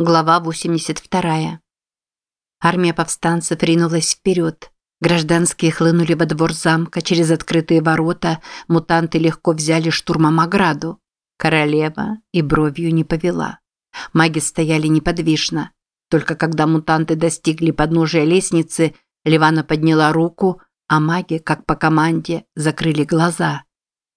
Глава 82. Армия повстанцев ринулась вперед. Гражданские хлынули во двор замка через открытые ворота, мутанты легко взяли штурмом ограду. Королева и бровью не повела. Маги стояли неподвижно. Только когда мутанты достигли подножия лестницы, Ливана подняла руку, а маги, как по команде, закрыли глаза.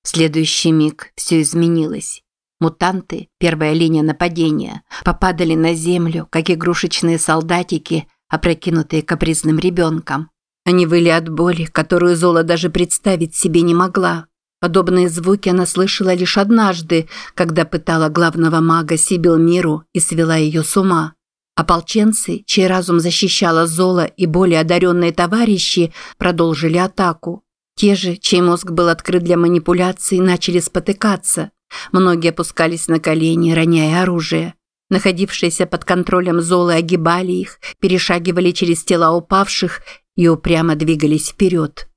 В следующий миг все изменилось. Мутанты, первая линия нападения, попадали на землю, как игрушечные солдатики, опрокинутые капризным ребенком. Они выли от боли, которую Зола даже представить себе не могла. Подобные звуки она слышала лишь однажды, когда пытала главного мага Сибил Миру и свела ее с ума. Ополченцы, чей разум защищала Зола и более одаренные товарищи, продолжили атаку. Те же, чей мозг был открыт для манипуляций, начали спотыкаться. Многие опускались на колени, роняя оружие. Находившиеся под контролем Золы огибали их, перешагивали через тела упавших и упрямо двигались вперед.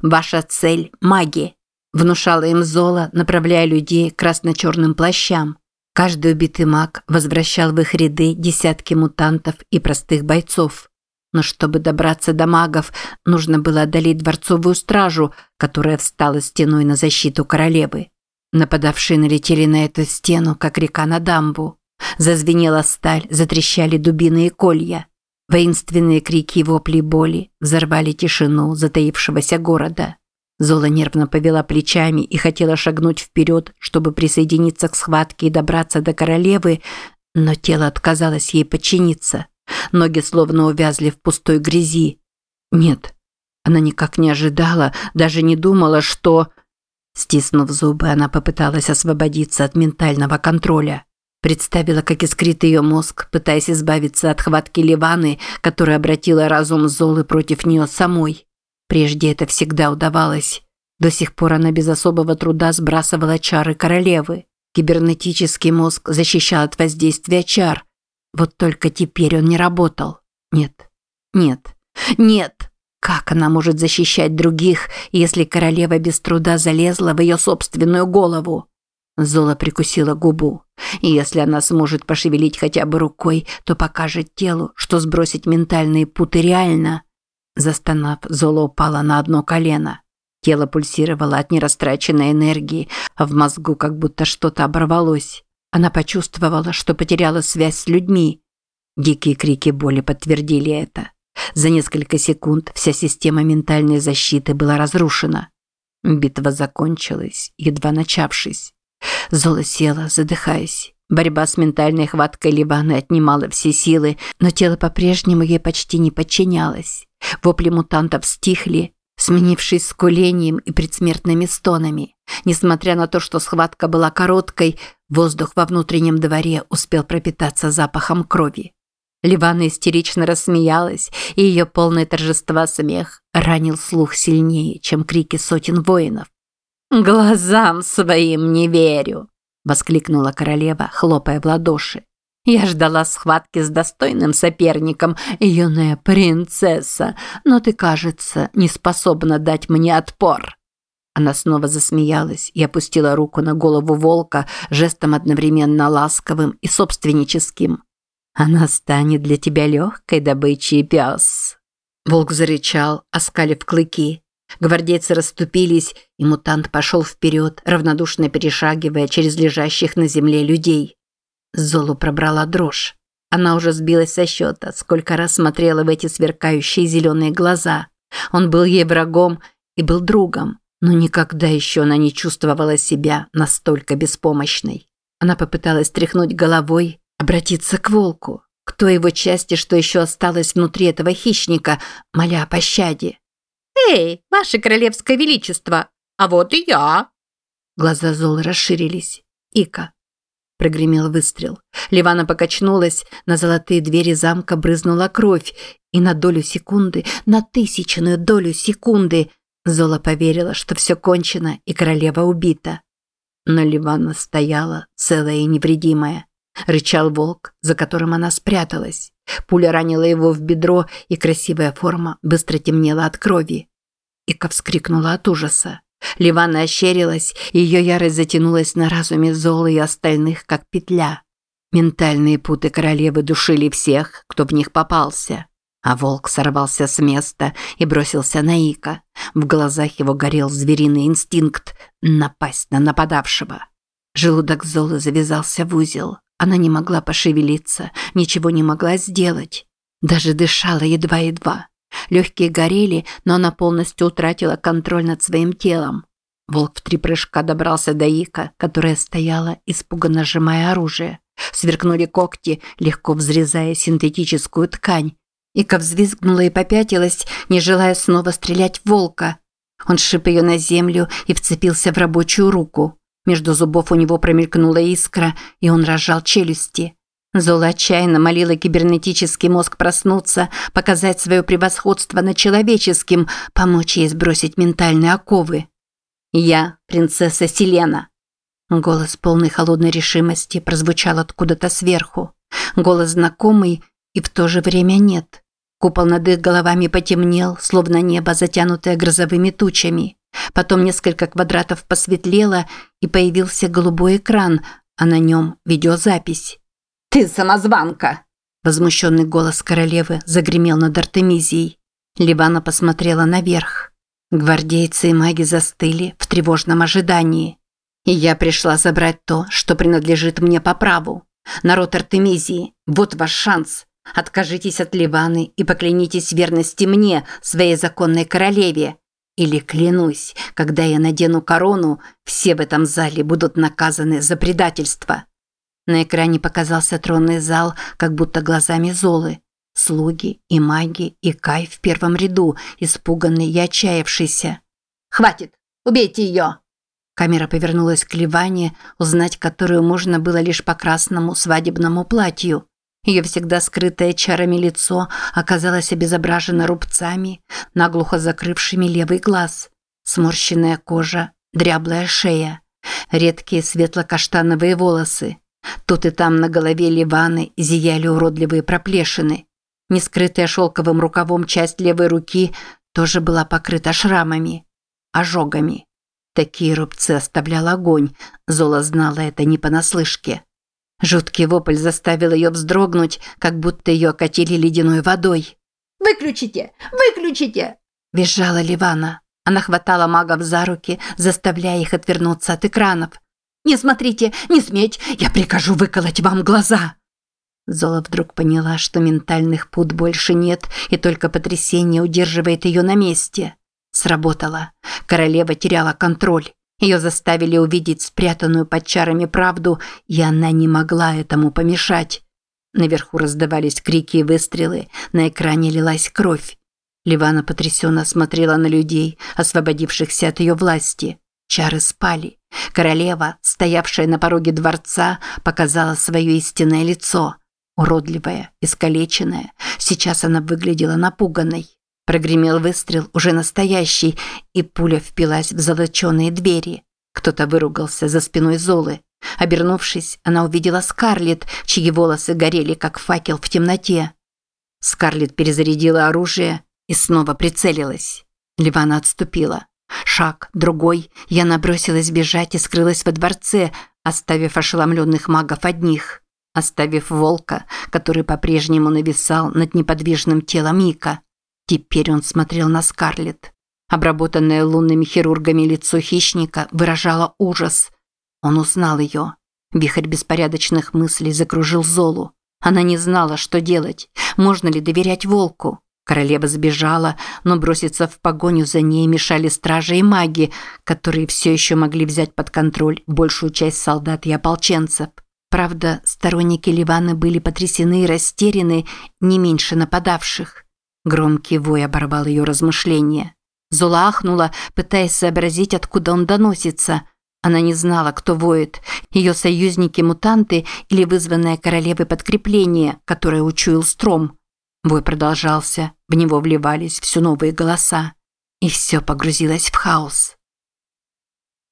«Ваша цель – маги», – внушала им Зола, направляя людей к красно-черным плащам. Каждый убитый маг возвращал в их ряды десятки мутантов и простых бойцов. Но чтобы добраться до магов, нужно было одолеть дворцовую стражу, которая встала стеной на защиту королевы. Нападавшие налетели на эту стену, как река на дамбу. Зазвенела сталь, затрещали дубины и колья. Воинственные крики и вопли боли взорвали тишину затаившегося города. Зола нервно повела плечами и хотела шагнуть вперед, чтобы присоединиться к схватке и добраться до королевы, но тело отказалось ей подчиниться. Ноги словно увязли в пустой грязи. Нет, она никак не ожидала, даже не думала, что... Стиснув зубы, она попыталась освободиться от ментального контроля. Представила, как искрит ее мозг, пытаясь избавиться от хватки Ливаны, которая обратила разум Золы против нее самой. Прежде это всегда удавалось. До сих пор она без особого труда сбрасывала чары королевы. Кибернетический мозг защищал от воздействия чар. Вот только теперь он не работал. Нет, нет, нет. Как она может защищать других, если королева без труда залезла в ее собственную голову? Зола прикусила губу. И если она сможет пошевелить хотя бы рукой, то покажет телу, что сбросить ментальные путы реально. Застонав, Зола упала на одно колено. Тело пульсировало от нерастраченной энергии, а в мозгу как будто что-то оборвалось. Она почувствовала, что потеряла связь с людьми. Дикие крики боли подтвердили это. За несколько секунд вся система ментальной защиты была разрушена. Битва закончилась, едва начавшись. Зола села, задыхаясь. Борьба с ментальной хваткой Ливаны отнимала все силы, но тело по-прежнему ей почти не подчинялось. Вопли мутантов стихли, сменившись скулением и предсмертными стонами. Несмотря на то, что схватка была короткой, воздух во внутреннем дворе успел пропитаться запахом крови. Ливана истерично рассмеялась, и ее полное торжества смех ранил слух сильнее, чем крики сотен воинов. «Глазам своим не верю!» – воскликнула королева, хлопая в ладоши. «Я ждала схватки с достойным соперником, юная принцесса, но ты, кажется, не способна дать мне отпор». Она снова засмеялась и опустила руку на голову волка, жестом одновременно ласковым и собственническим – она станет для тебя легкой добычей, пес. Волк зарычал, оскалив клыки. Гвардейцы расступились, и мутант пошел вперед, равнодушно перешагивая через лежащих на земле людей. Золу пробрала дрожь. Она уже сбилась со счета, сколько раз смотрела в эти сверкающие зеленые глаза. Он был ей врагом и был другом, но никогда еще она не чувствовала себя настолько беспомощной. Она попыталась тряхнуть головой, Обратиться к волку, к той его части, что еще осталось внутри этого хищника, моля о пощаде. «Эй, ваше королевское величество, а вот и я!» Глаза Золы расширились. «Ика!» Прогремел выстрел. Ливана покачнулась, на золотые двери замка брызнула кровь, и на долю секунды, на тысячную долю секунды Зола поверила, что все кончено и королева убита. Но Ливана стояла целая и невредимая. Рычал волк, за которым она спряталась. Пуля ранила его в бедро, и красивая форма быстро темнела от крови. Ика вскрикнула от ужаса. Ливана ощерилась, и ее ярость затянулась на разуме Золы и остальных, как петля. Ментальные путы королевы душили всех, кто в них попался. А волк сорвался с места и бросился на Ика. В глазах его горел звериный инстинкт напасть на нападавшего. Желудок Золы завязался в узел. Она не могла пошевелиться, ничего не могла сделать. Даже дышала едва-едва. Легкие горели, но она полностью утратила контроль над своим телом. Волк в три прыжка добрался до Ика, которая стояла, испуганно сжимая оружие. Сверкнули когти, легко взрезая синтетическую ткань. Ика взвизгнула и попятилась, не желая снова стрелять в волка. Он сшиб ее на землю и вцепился в рабочую руку. Между зубов у него промелькнула искра, и он разжал челюсти. Зола отчаянно молила кибернетический мозг проснуться, показать свое превосходство над человеческим, помочь ей сбросить ментальные оковы. «Я принцесса Селена». Голос полной холодной решимости прозвучал откуда-то сверху. Голос знакомый и в то же время нет. Купол над их головами потемнел, словно небо, затянутое грозовыми тучами. Потом несколько квадратов посветлело, и появился голубой экран, а на нем видеозапись. «Ты самозванка!» Возмущенный голос королевы загремел над Артемизией. Ливана посмотрела наверх. Гвардейцы и маги застыли в тревожном ожидании. И я пришла забрать то, что принадлежит мне по праву. Народ Артемизии, вот ваш шанс. Откажитесь от Ливаны и поклянитесь верности мне, своей законной королеве. Или клянусь, когда я надену корону, все в этом зале будут наказаны за предательство. На экране показался тронный зал, как будто глазами Золы. Слуги и маги и Кай в первом ряду, испуганный и отчаявшийся. «Хватит! Убейте ее!» Камера повернулась к Ливане, узнать которую можно было лишь по красному свадебному платью. Ее всегда скрытое чарами лицо оказалось обезображено рубцами, наглухо закрывшими левый глаз. Сморщенная кожа, дряблая шея, редкие светло-каштановые волосы. Тут и там на голове Ливаны зияли уродливые проплешины. Нескрытая шелковым рукавом часть левой руки тоже была покрыта шрамами, ожогами. Такие рубцы оставлял огонь, Зола знала это не понаслышке. Жуткий вопль заставил ее вздрогнуть, как будто ее окатили ледяной водой. «Выключите! Выключите!» – визжала Ливана. Она хватала магов за руки, заставляя их отвернуться от экранов. «Не смотрите! Не сметь! Я прикажу выколоть вам глаза!» Зола вдруг поняла, что ментальных пут больше нет, и только потрясение удерживает ее на месте. Сработало. Королева теряла контроль. Ее заставили увидеть спрятанную под чарами правду, и она не могла этому помешать. Наверху раздавались крики и выстрелы, на экране лилась кровь. Ливана потрясенно смотрела на людей, освободившихся от ее власти. Чары спали. Королева, стоявшая на пороге дворца, показала свое истинное лицо. Уродливая, искалеченная, сейчас она выглядела напуганной. Прогремел выстрел, уже настоящий, и пуля впилась в золоченые двери. Кто-то выругался за спиной Золы. Обернувшись, она увидела Скарлетт, чьи волосы горели, как факел в темноте. Скарлетт перезарядила оружие и снова прицелилась. Ливана отступила. Шаг, другой, я набросилась бежать и скрылась во дворце, оставив ошеломленных магов одних. Оставив волка, который по-прежнему нависал над неподвижным телом Мика. Теперь он смотрел на Скарлетт. Обработанное лунными хирургами лицо хищника выражало ужас. Он узнал ее. Вихрь беспорядочных мыслей закружил Золу. Она не знала, что делать. Можно ли доверять волку? Королева сбежала, но броситься в погоню за ней мешали стражи и маги, которые все еще могли взять под контроль большую часть солдат и ополченцев. Правда, сторонники Ливаны были потрясены и растеряны не меньше нападавших. Громкий вой оборвал ее размышления. Зола ахнула, пытаясь сообразить, откуда он доносится. Она не знала, кто воет. Ее союзники-мутанты или вызванное королевой подкрепление, которое учуял Стром. Вой продолжался, в него вливались все новые голоса. И все погрузилось в хаос.